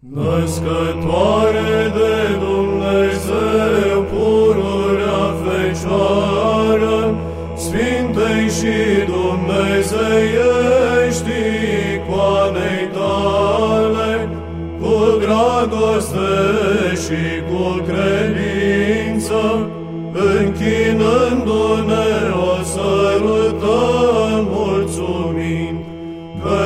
Născătoare de Dumnezeu, pururea Fecioară, Sfintei și Dumnezeiești icoanei tale, cu dragoste și cu credință,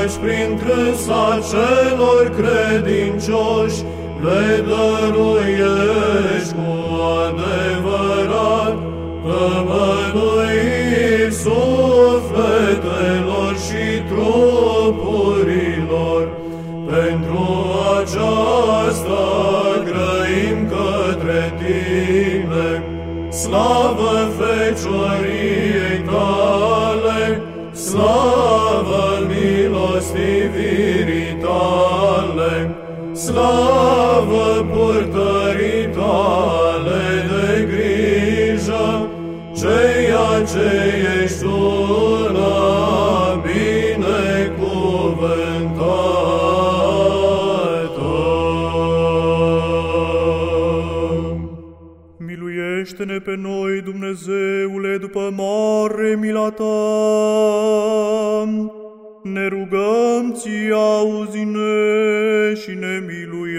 căci prin crâsa celor credincioși le dăruiești cu adevărat tămăduiri sufletelor și trupurilor. Pentru aceasta grăim către tine, slavă fecioriei tale, slavă milostivirii tale, slavă purtării tale de grijă, ceea ce ești una binecuvântată. Miluiește-ne pe noi, Dumnezeule, după mare mila ta. Ne rugăm ție, auzi-ne și ne miluiește.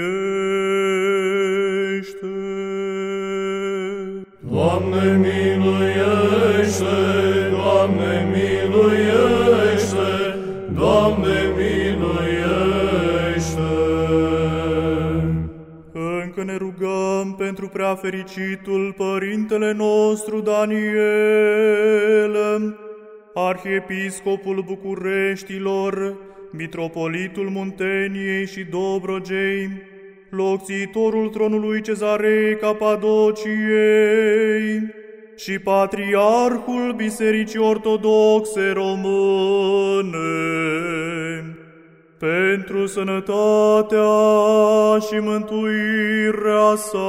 Doamne miluiește, Doamne miluiește, Doamne miluiește. Încă ne rugăm pentru prea fericitul Părintele nostru Daniel, Arhiepiscopul Bucureștilor, Mitropolitul Munteniei și Dobrogei, locțitorul tronului Cezarei Capadociei și Patriarhul Bisericii Ortodoxe Române, pentru sănătatea și mântuirea sa.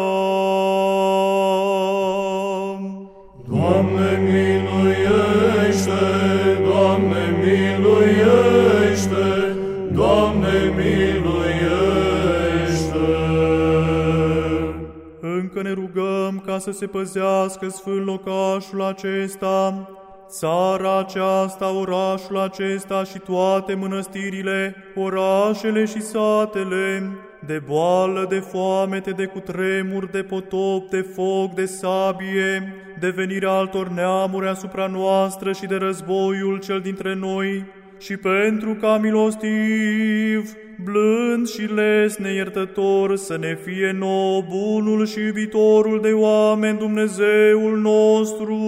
Încă ne rugăm ca să se păzească sfânt locașul acesta, țara aceasta, orașul acesta și toate mănăstirile, orașele și satele, de boală, de foamete, de cutremur, de potop, de foc, de sabie, de venirea altor neamuri asupra noastră și de războiul cel dintre noi, și pentru ca milostiv, blând și lesne iertător să ne fie nou bunul și iubitorul de oameni Dumnezeul nostru,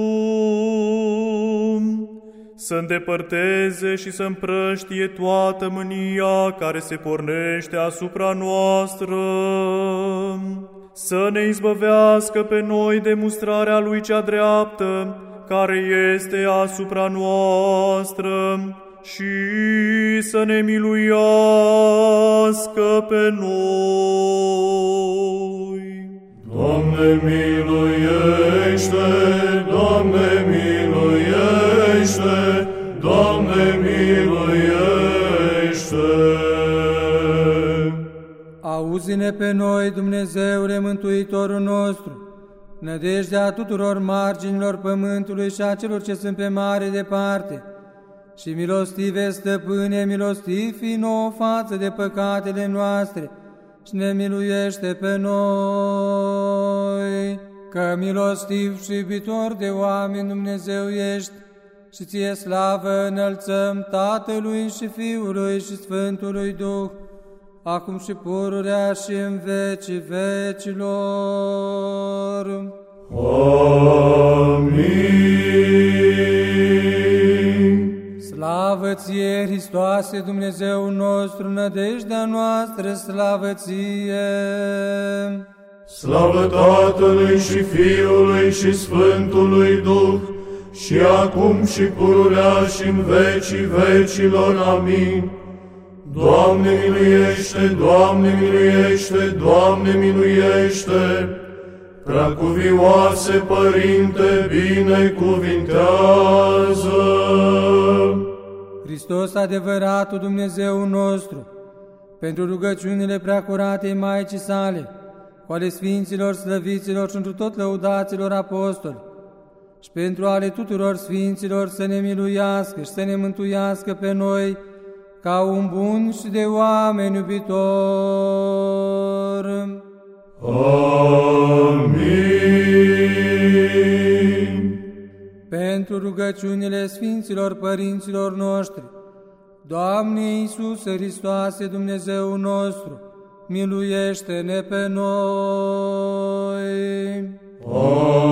să îndepărteze și să împrăștie toată mânia care se pornește asupra noastră, să ne izbăvească pe noi de mustrarea Lui cea dreaptă, care este asupra noastră, și să ne miluiască pe noi. Doamne miluiește, Doamne miluiește, Doamne miluiește. Auzi-ne pe noi, Dumnezeule Mântuitorul nostru, nădejdea tuturor marginilor pământului și a celor ce sunt pe mare departe, și milostive stăpâne, milostiv fi nouă față de păcatele noastre și ne miluiește pe noi, că milostiv și iubitor de oameni Dumnezeu ești, și ție slavă înălțăm Tatălui și Fiului și Sfântului Duh, acum și pururea și în vecii vecilor. Slavă ție, Hristoase, Dumnezeu nostru, nădejdea noastră, slavă ție! Slavă Tatălui și Fiului și Sfântului Duh, și acum și pururea și în vecii vecilor. Amin. Doamne miluiește, Doamne miluiește, Doamne miluiește! Preacuvioase Părinte, binecuvintează! Hristos, adevăratul Dumnezeu nostru, pentru rugăciunile preacuratei Maicii sale, cu ale Sfinților slăviților și întru tot lăudaților apostoli, și pentru ale tuturor Sfinților să ne miluiască și să ne mântuiască pe noi, ca un bun și de oameni iubitor. Amin. pentru rugăciunile Sfinților Părinților noștri, Doamne Iisuse Hristoase, Dumnezeu nostru, miluiește-ne pe noi! Amin.